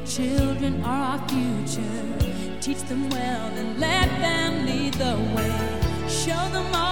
the children are our future. Teach them well and let them lead the way. Show them all